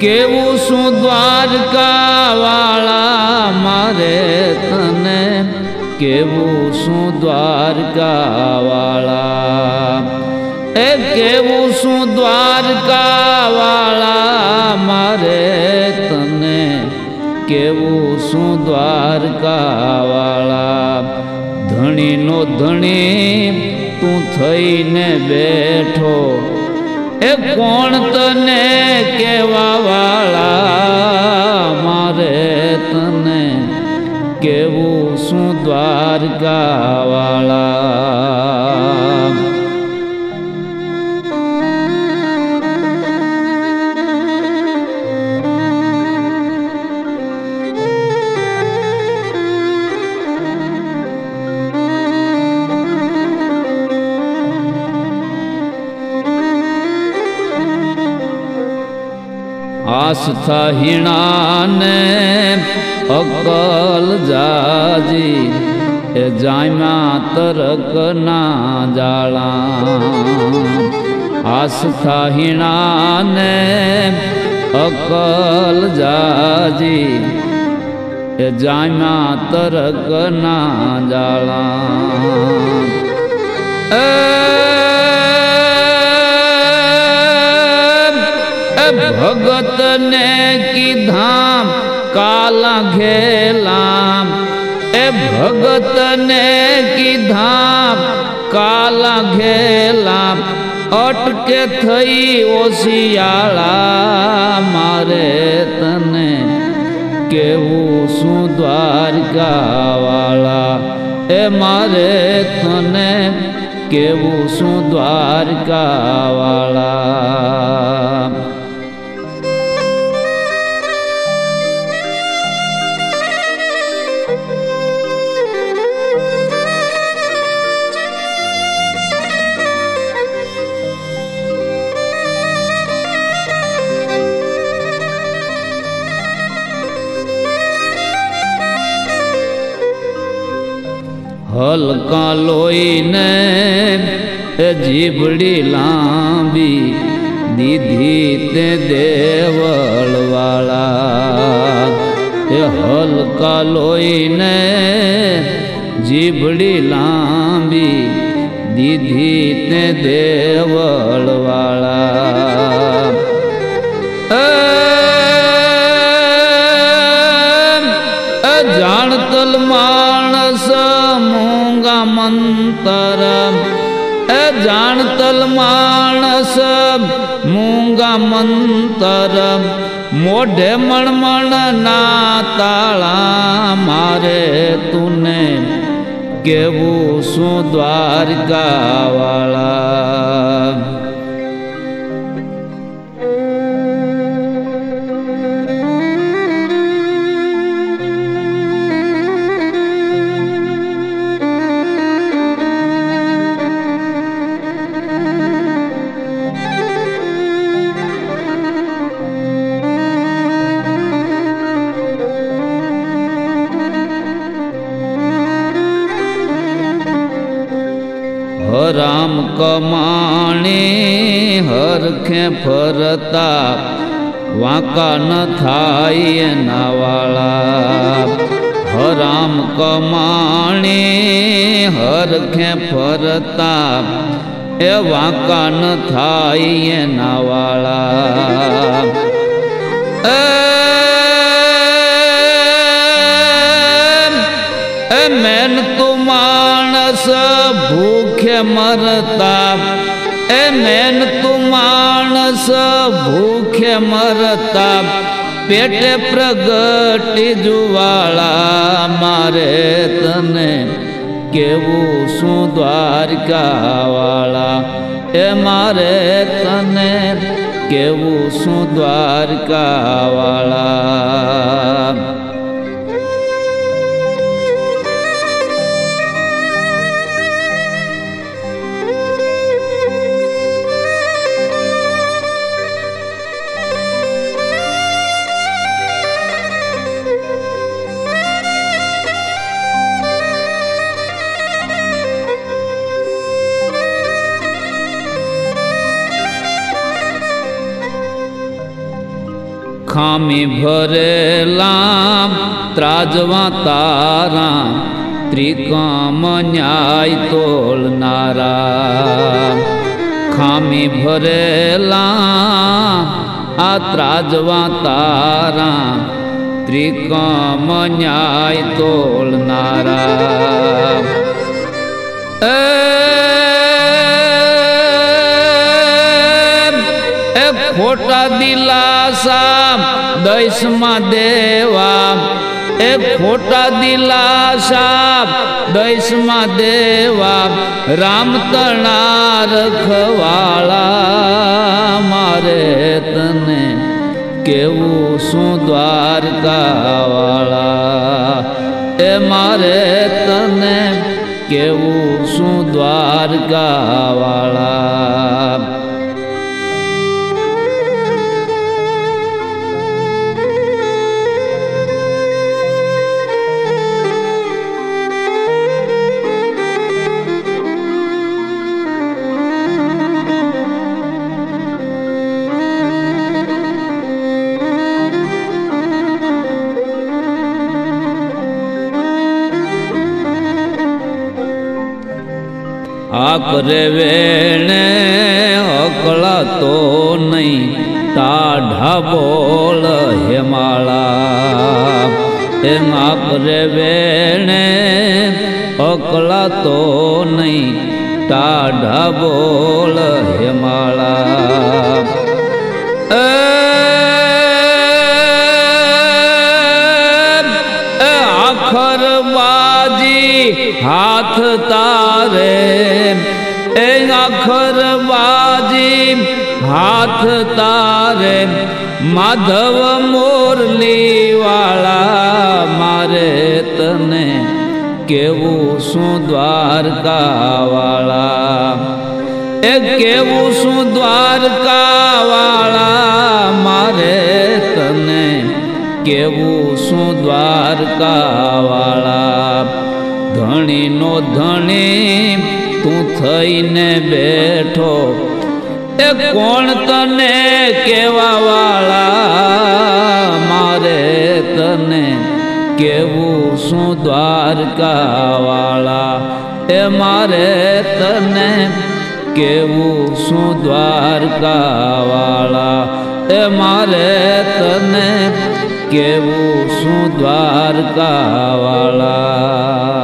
કેવું શું દ્વારકા વાળા મારે તને? કેવું શું દ્વારકા વાળા એ કેવું શું દ્વારકા વાળા મારે તને? કેવું શું દ્વારકા વાળા ધણીનો ધણી, તું થઈને બેઠો. એ કોણ તને કેવા વાળા મારે તને કેવું શું દ્વારકા વાળા આસ્થા હીણાને અકલ જાજી, એ જામ્યા તરક ના જાળા આસ્થા હીણાને અકલ જાજી, એ જામ્યા તરક ના જાળા ભગત ને કીધા કાલા ઘેલા એ ભગત ને કીધા કાલા ઘેલા અટકે થઈ ઓશિયાળા મારે તને કેવું શું દ્વારકા વાળા એ મારે તને કેવું શું દ્વારકા વાળા હલકા લોહીને જીભડી લાંબી દીધી તે દેવળવાળા. એ હલકા લોહીને જીભડી લાંબી દીધી તે દેવળવાળા. મૂંગા મંતર મોઢે મણમણ ના તાળા મારે તુને કેવું શું દ્વારકા કમાણી હરખે ફરતા વાંકા ન થાય નાવાળા હરામ કમાણી હરખે ફરતા એ વાંકા ન થાય નાવાળા એ મેન તું માણસ મરતા. એ મેન તું માણસ, ભૂખે મરતા. પેટે પ્રગટી જુવાળા, મારે તને કેવું શું દ્વારકાવાળા? એ મારે તને કેવું શું દ્વારકા আমি ভরলাম ত্রাজমা তারা ত্রিকম ন্যায় তোল নারা খামি त्रिकोल नारा खामि भरला आवा तारा तन्य नारा ખોટા દિલાસા દૈસમાં દેવા. એ ખોટા દિલાસા દૈસમાં દેવા. રામ તણા રખવાળા, મારે તને કેવું શું દ્વારકાવાળા? એ મારે તને કેવું શું દ્વારકાવાળા? આકરે વેણે અકળા તો નહીં. તાઢા બોલ હેમાળા એમ આકરે વેણે અકળા તો નહીં. તાઢા બોલ હેમાળા હાથ તારે એ આખર બાજી હાથ તારે, માધવ મોરલી વાળા મારે તને કેવું શું દ્વારકા વાળા એ કેવું શું દ્વારકા વાળા મારે તને કેવું શું દ્વારકા વાળા ધણીનો ધણી, તું થઈને બેઠો. એ કોણ તને કેવા વાળા મારે તને કેવું શું દ્વારકા વાળા એ મારે તને કેવું શું દ્વારકા વાળા એ મારે તને કેવું શું દ્વારકા વાળા